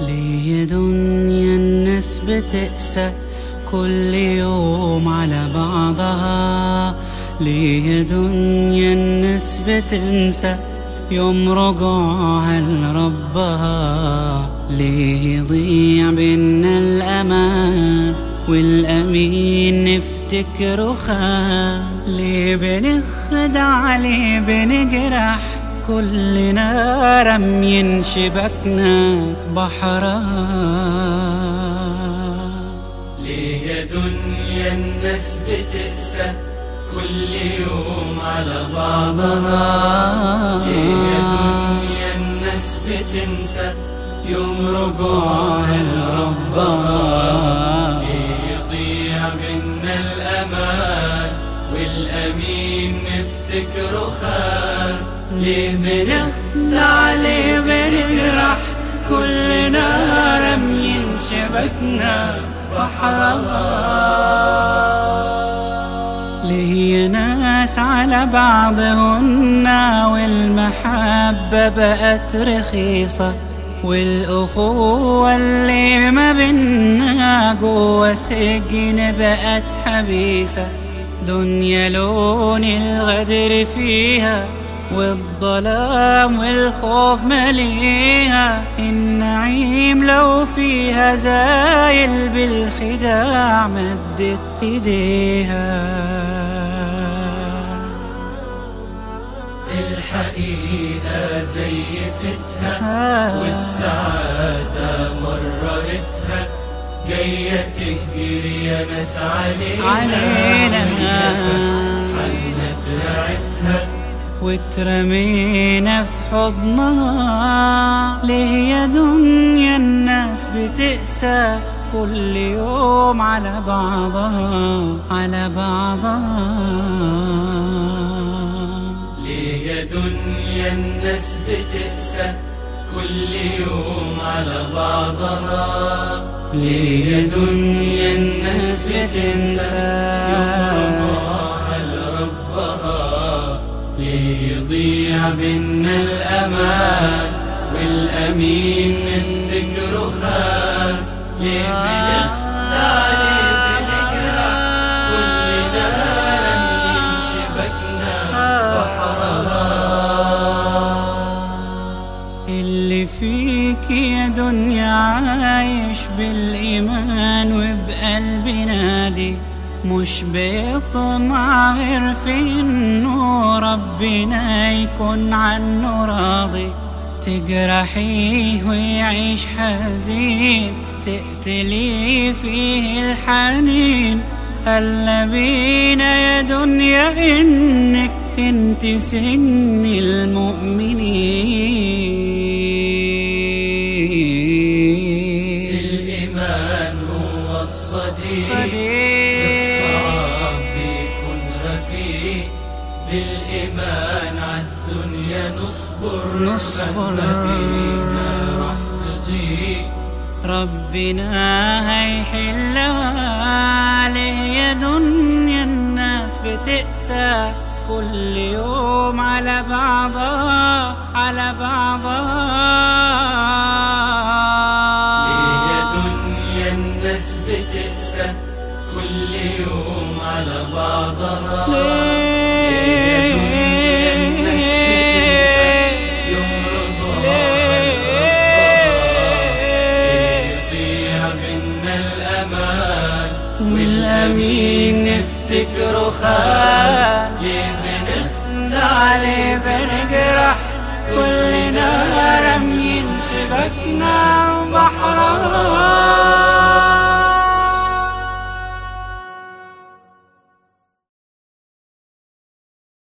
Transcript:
ليه دنيا الناس بتقسى كل يوم على بعضها. ليه دنيا الناس بتنسى يوم رجوعها لربها. ليه يضيع بينا الأمان والأمين نفتكره خان. ليه بنخدع؟ ليه بنجرح؟ كلنا رمين شبكنا في بحرها ليه يا دنيا الناس بتقسى كل يوم على بعضها. ليه يا دنيا الناس بتنسى يوم رجوعها لربها. يضيع منا الأمان والأمين نفتكره خان ليه بنخدع ليه بنجرح كلنا رميين شبكنا بحرها ليه ناس على بعضهن والمحبة بقت رخيصة والأخوة اللي ما بينا جوا سجن بقت حبيسة. دنيا لون الغدر فيها والظلام والخوف مليها النعيم لو فيها زايل بالخداع مدت إيديها. الحقيقة زيفتها والسعادة مررتها جاية تجري يا ناس علينا. علينا. حلت دراعتها واترمينا في حضنها. ليه يا دنيا الناس بتقسى كل يوم على بعضها على بعضها؟ ليه يا دنيا الناس بتقسى كل يوم على بعضها؟ ليه يا دنيا الناس بتنسى يوم يضيع بينا الأمان والأمين نفتكره خان. ليه بنخدع ليه بنجرح كلنا رميين شبكنا بحرها اللي فيك يا دنيا عايش بالإيمان وبقلب نادي. مش بيطمع غير في إنه ربنا يكون عنه راضي. تجرحيه ويعيش حزين تقتلي فيه الحنين. هلا بينا يا دنيا إنك أنت سن المؤمنين. الإيمان هو بالإيمان عالدنيا نصبر نصبر. بينا راح تضيق ربنا هيحلها ليه يا دنيا الناس بتقسى كل يوم على بعضها على بعضها لربها يضيع منا الأمان والأمين نفتكره خان. ليه بنخدع ليه بنجرح كلنا رميين شبكنا.